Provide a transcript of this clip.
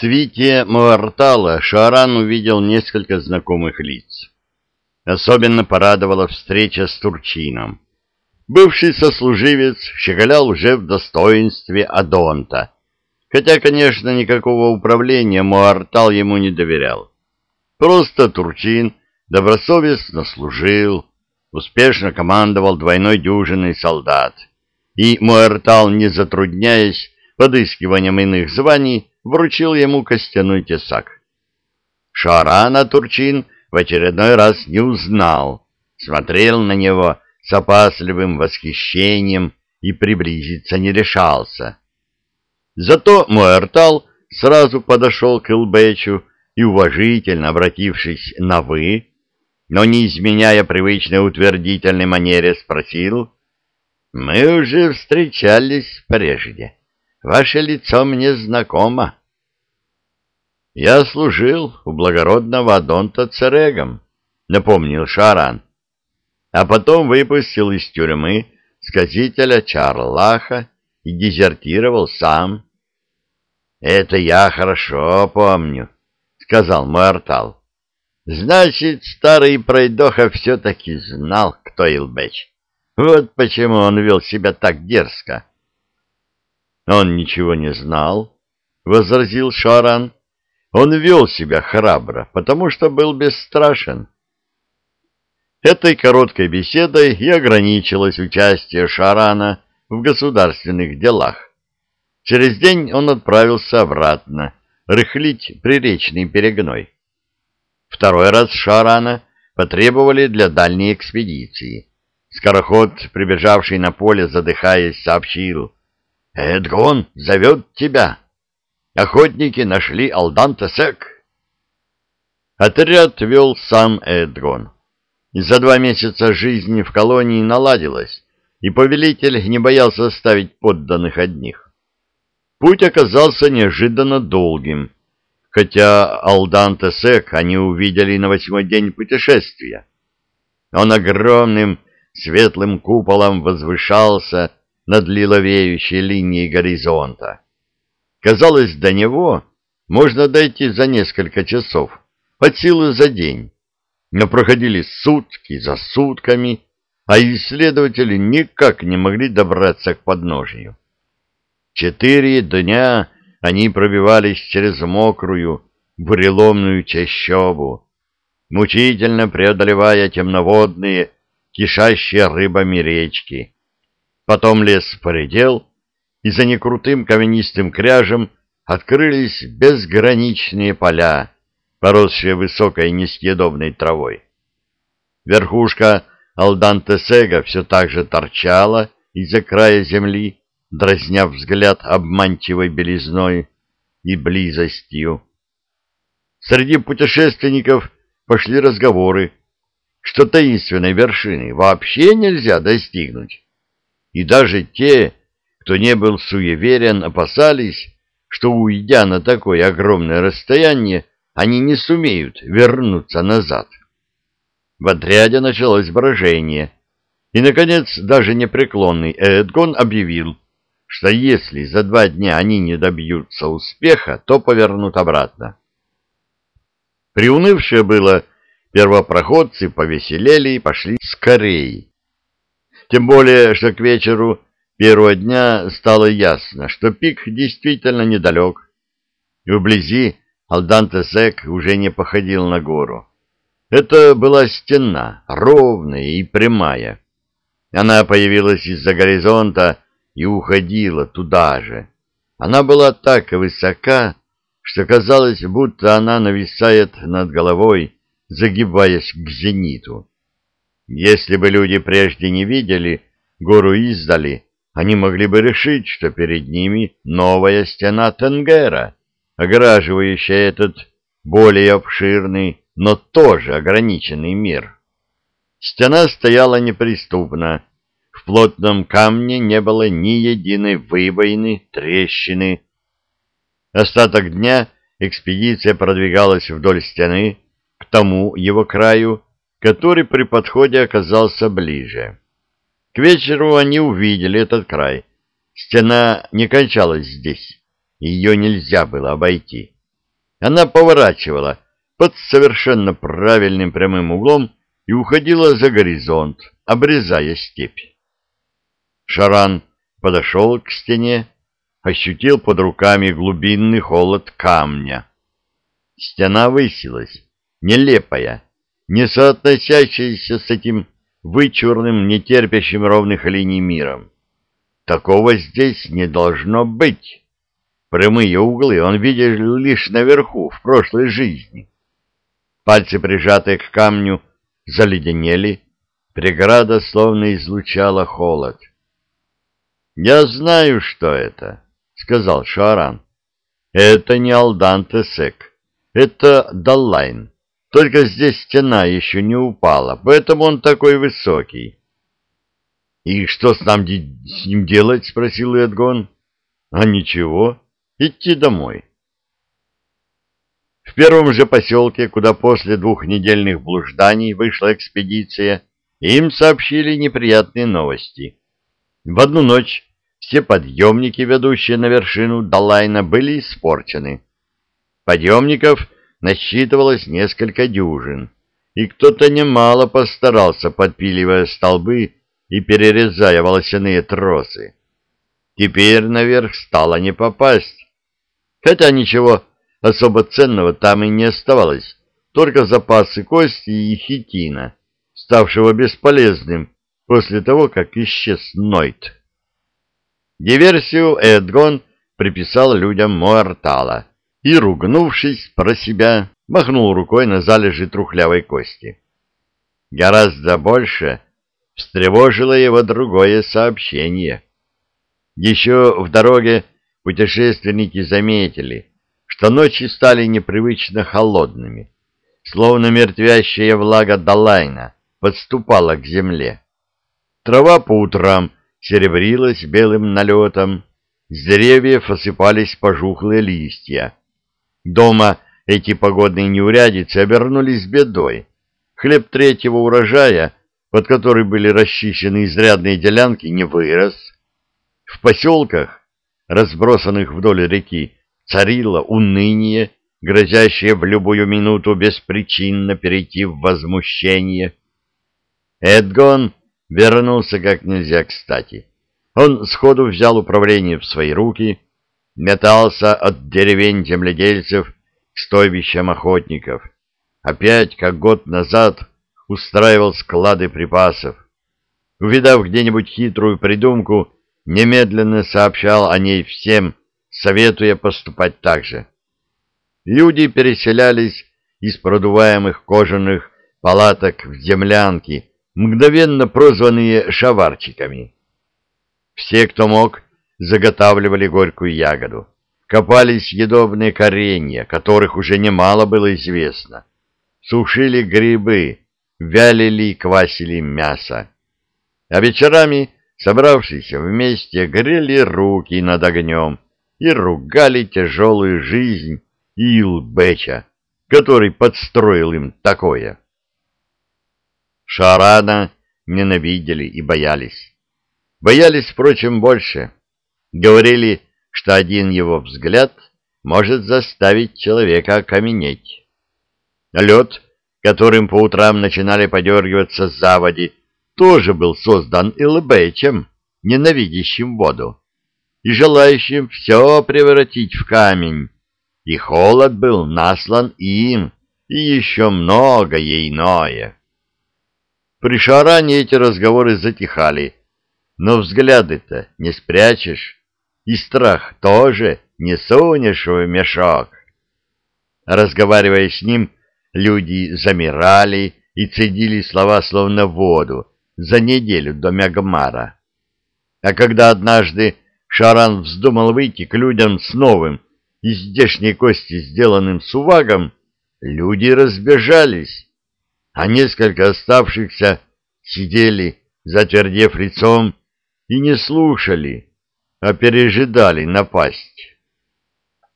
свите Муартала Шаран увидел несколько знакомых лиц. Особенно порадовала встреча с Турчином. Бывший сослуживец щеголял уже в достоинстве Адонта, хотя, конечно, никакого управления Муартал ему не доверял. Просто Турчин добросовестно служил, успешно командовал двойной дюжиной солдат, и Муартал, не затрудняясь подыскиванием иных званий, вручил ему костяной тесак. Шарана Турчин в очередной раз не узнал, смотрел на него с опасливым восхищением и приблизиться не решался. Зато Муэртал сразу подошел к Илбечу и, уважительно обратившись на «вы», но не изменяя привычной утвердительной манере, спросил, «Мы уже встречались прежде. Ваше лицо мне знакомо». «Я служил у благородного Адонта Церегом», — напомнил Шаран, «а потом выпустил из тюрьмы сказителя Чарлаха и дезертировал сам». «Это я хорошо помню», — сказал Муартал. «Значит, старый пройдоха все-таки знал, кто Илбеч. Вот почему он вел себя так дерзко». «Он ничего не знал», — возразил Шаран. Он вел себя храбро, потому что был бесстрашен. Этой короткой беседой и ограничилось участие Шарана в государственных делах. Через день он отправился обратно, рыхлить приречный перегной. Второй раз Шарана потребовали для дальней экспедиции. Скороход, прибежавший на поле, задыхаясь, сообщил. «Эдгон зовет тебя!» Охотники нашли Алдан-Тесек. Отряд вел сам Эдгон. За два месяца жизни в колонии наладилась, и повелитель не боялся оставить подданных одних. Путь оказался неожиданно долгим, хотя Алдан-Тесек они увидели на восьмой день путешествия. Он огромным светлым куполом возвышался над лиловеющей линией горизонта. Казалось, до него можно дойти за несколько часов, под силу за день. Но проходили сутки за сутками, а исследователи никак не могли добраться к подножию. Четыре дня они пробивались через мокрую, буреломную чащобу, мучительно преодолевая темноводные, кишащие рыбами речки. Потом лес поредел, и за некрутым каменистым кряжем открылись безграничные поля, поросшие высокой несъедобной травой. Верхушка Алдантесега все так же торчала из-за края земли, дразня взгляд обманчивой белизной и близостью. Среди путешественников пошли разговоры, что таинственной вершины вообще нельзя достигнуть. И даже те, кто не был суеверен, опасались, что, уйдя на такое огромное расстояние, они не сумеют вернуться назад. В отряде началось брожение, и, наконец, даже непреклонный Эдгон объявил, что если за два дня они не добьются успеха, то повернут обратно. Приунывшее было, первопроходцы повеселели и пошли скорее. Тем более, что к вечеру первого дня стало ясно, что пик действительно недалек, и вблизи Алдан-Тесек уже не походил на гору. Это была стена, ровная и прямая. Она появилась из-за горизонта и уходила туда же. Она была так высока, что казалось, будто она нависает над головой, загибаясь к зениту. Если бы люди прежде не видели гору издали, они могли бы решить, что перед ними новая стена Тенгера, огораживающая этот более обширный, но тоже ограниченный мир. Стена стояла неприступно, в плотном камне не было ни единой выбоины, трещины. Остаток дня экспедиция продвигалась вдоль стены к тому его краю, который при подходе оказался ближе. К вечеру они увидели этот край. Стена не кончалась здесь. Ее нельзя было обойти. Она поворачивала под совершенно правильным прямым углом и уходила за горизонт, обрезая степь. Шаран подошел к стене, ощутил под руками глубинный холод камня. Стена высилась, нелепая, не соотносящаяся с этим вычурным, нетерпящим ровных линий миром. Такого здесь не должно быть. Прямые углы он видел лишь наверху, в прошлой жизни. Пальцы, прижатые к камню, заледенели, преграда словно излучала холод. «Я знаю, что это», — сказал Шаран. «Это не Алдан-Тесек, это Даллайн. Только здесь стена еще не упала, поэтому он такой высокий». «И что с, нам с ним делать?» — спросил Эдгон. «А ничего, идти домой». В первом же поселке, куда после двухнедельных блужданий вышла экспедиция, им сообщили неприятные новости. В одну ночь все подъемники, ведущие на вершину Далайна, были испорчены. Подъемников насчитывалось несколько дюжин, и кто-то немало постарался, подпиливая столбы и перерезая волосяные тросы. Теперь наверх стало не попасть, хотя ничего особо ценного там и не оставалось, только запасы кости и хитина, ставшего бесполезным после того, как исчез Нойт. Диверсию Эдгон приписал людям Муартала и, ругнувшись про себя, махнул рукой на залежи трухлявой кости. Гораздо больше встревожило его другое сообщение. Еще в дороге путешественники заметили, что ночи стали непривычно холодными, словно мертвящая влага Далайна подступала к земле. Трава по утрам серебрилась белым налетом, с деревьев осыпались пожухлые листья. Дома эти погодные неурядицы обернулись бедой. Хлеб третьего урожая, под который были расчищены изрядные делянки, не вырос. В поселках, разбросанных вдоль реки, царило уныние, грозящее в любую минуту беспричинно перейти в возмущение. Эдгон вернулся как нельзя кстати. Он сходу взял управление в свои руки, метался от деревень земледельцев к стойбищам охотников. Опять, как год назад, устраивал склады припасов. Увидав где-нибудь хитрую придумку, немедленно сообщал о ней всем, советуя поступать так же. Люди переселялись из продуваемых кожаных палаток в землянки, мгновенно прозванные шаварчиками. Все, кто мог, заготавливали горькую ягоду. Копались съедобные коренья, которых уже немало было известно. Сушили грибы, вялили и квасили мясо. А вечерами, собравшись вместе, грели руки над огнем и ругали тяжелую жизнь Илбеча, который подстроил им такое. Шарана ненавидели и боялись. Боялись, впрочем, больше. Говорили, что один его взгляд может заставить человека окаменеть. Лед, которым по утрам начинали подергиваться заводи, тоже был создан Илбечем, ненавидящим воду, и желающим все превратить в камень, и холод был наслан им, и еще многое иное. При шаране эти разговоры затихали, но взгляды-то не спрячешь, и страх тоже не сунешь мешок. Разговаривая с ним, люди замирали и цедили слова словно воду за неделю до Мягмара. А когда однажды Шаран вздумал выйти к людям с новым, из здешней кости сделанным сувагом, люди разбежались а несколько оставшихся сидели, затвердев лицом, и не слушали, а пережидали напасть.